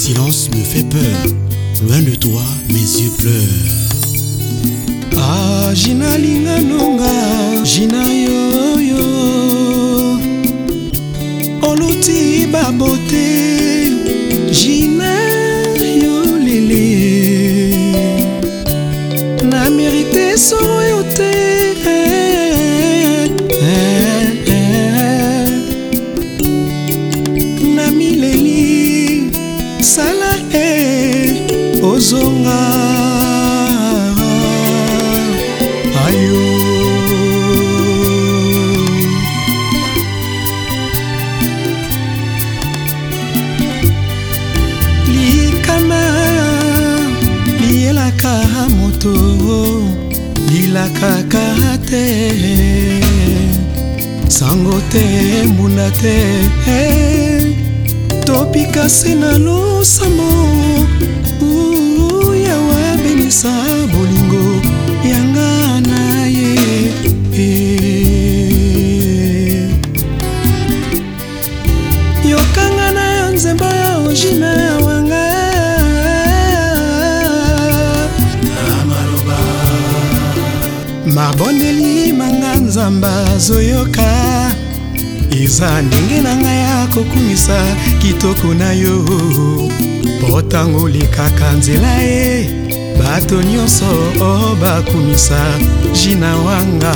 silence me fait peur loin de toi mes yeux pleurent ah jina linganonga jina yoyo oluti babote jina yo lele na merite soro yo te eh, eh, eh. na mileli sala e ozonga ayo likama liyelaka moto lilakaka te sango te mbunda te hey. Eh. topika se na losambo yawa abenisa bolingo yanga na ye eh. yokanga na yo nzembo ya ogina ya wanga mabondeli manga nzamba azoyoka eza ndenge na ngai ya kokumisa kitoko na yo mpo ntango olekaka nzela ye bato nyonso o bakumisa jina wanga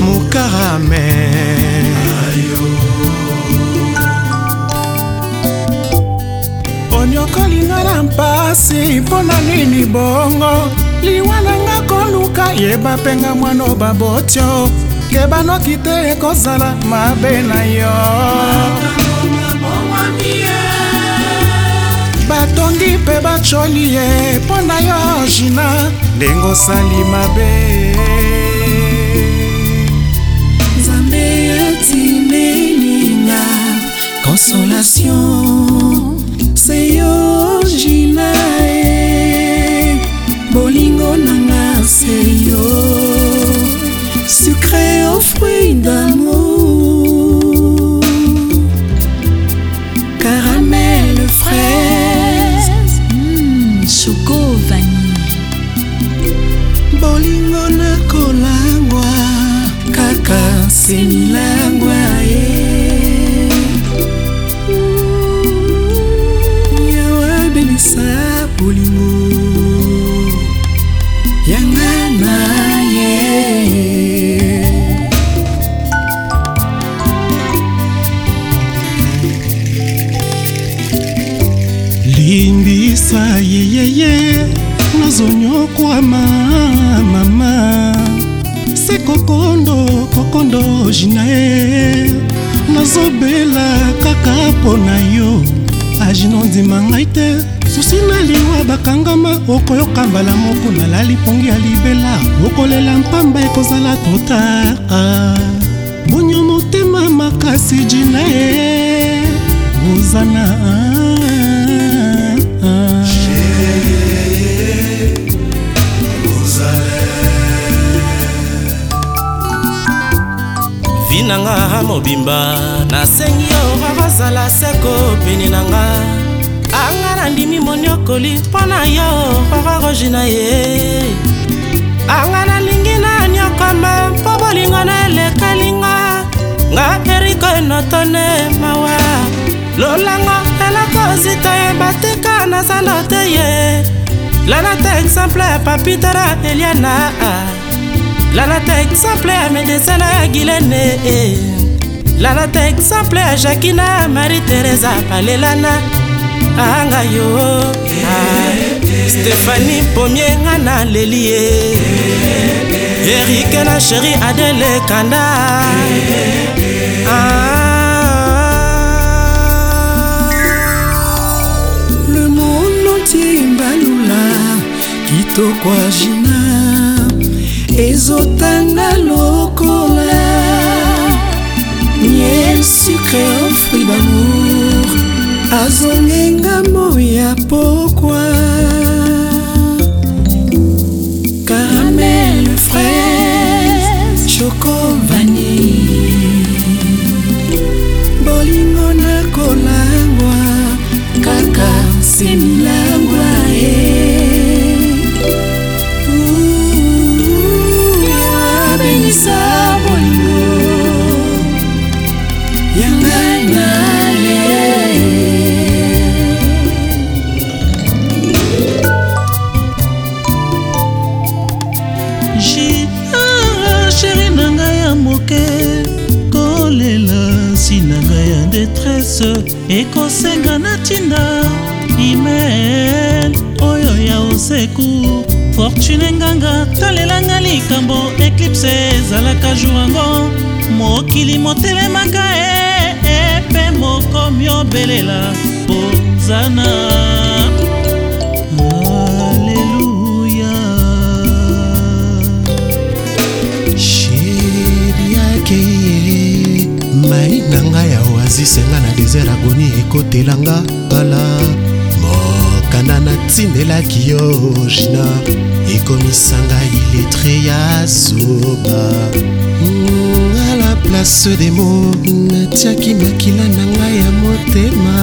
mukarame onyokolinga na mpasi mpo na nini bongo liwa nanga koluka yeba mpenga mwana obabotyo keba noki te ekozala mabe na yo batongi mpe bacoli ye mpo na yo jina ndenge osali mabe nzambe yotimeninga consolation seyo jina e bolingo nanga seyo consacré aux fruits d'amour. Caramel, fraise, mmh, choco, vanille. Bolingo na kolangwa, kaka similangwa ye. Yawa benisa bolingo. nahimbiswa yeyeye nazonyokwama mama se kokondo kokondo jinael nazobela kaka mpo na yo ajino ndima ngai te susi naliwa bakangama okoyoka mbala moko nalali pongi ya libela okolela mpamba ekozala totaka bonya motema makasi jinae ozana na nga mobimba nasengi yo ozala seko pene na nga anga nandimi moniokoli mpo na yo okoroji na ye anga nalingi na nyokoma mpo bolingo na elekalinga nga eriko enotone mawa lolango eloko zito ebatika nazalo te ye lana te exemple papitera eliana lalata exemple ya médecin na ya gilene eh. lalata exemple ya jakina ya marie teresa palelana anga yo ah. stéphanie pomie nga na leli ye eh. erike na sheri adele kanda ah. Le monde entier mbalula kitoko ajina ozotanga lokola miel sucre ofrui oh damour azongenga moi ya pokwa caramel fraise chocolat yesu ekosenga na ntinda imel oyo ya oseku fortune nganga talelanga likambo eklipse ezalaka jwango mokili motelemaka e epe mokomi obelela bozana na ngai ya oasis enga na desert agoni ekotelanga kala mokanda natindelaki yo gina ekomisanga iletre ya zoba a mm, la place de mo natiaki makila na ngai ya motema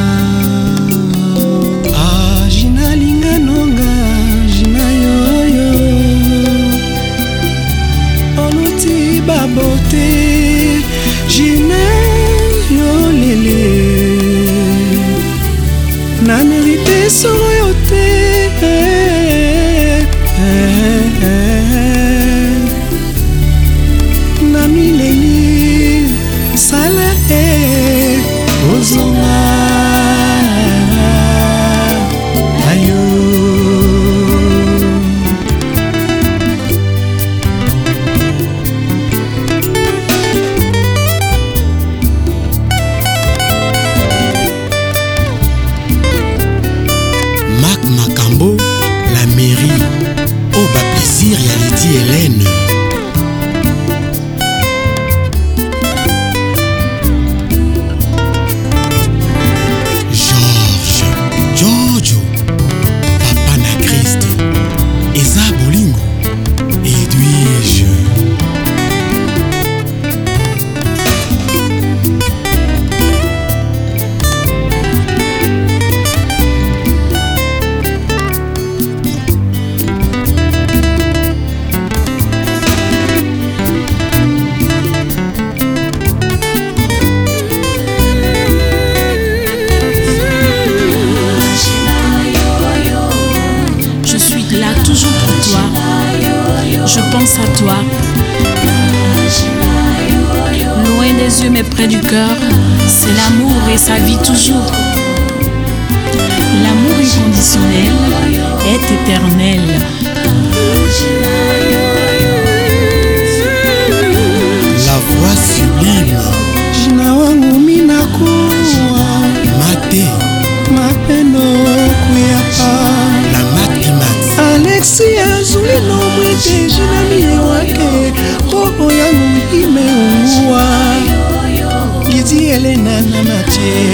à toi. Loin des yeux mais près du cœur, c'est l'amour et sa vie toujours. L'amour inconditionnel est éternel. La voix sublime. Maté. La Matrimax. Alexia yangu imeuwa gizi elena na mache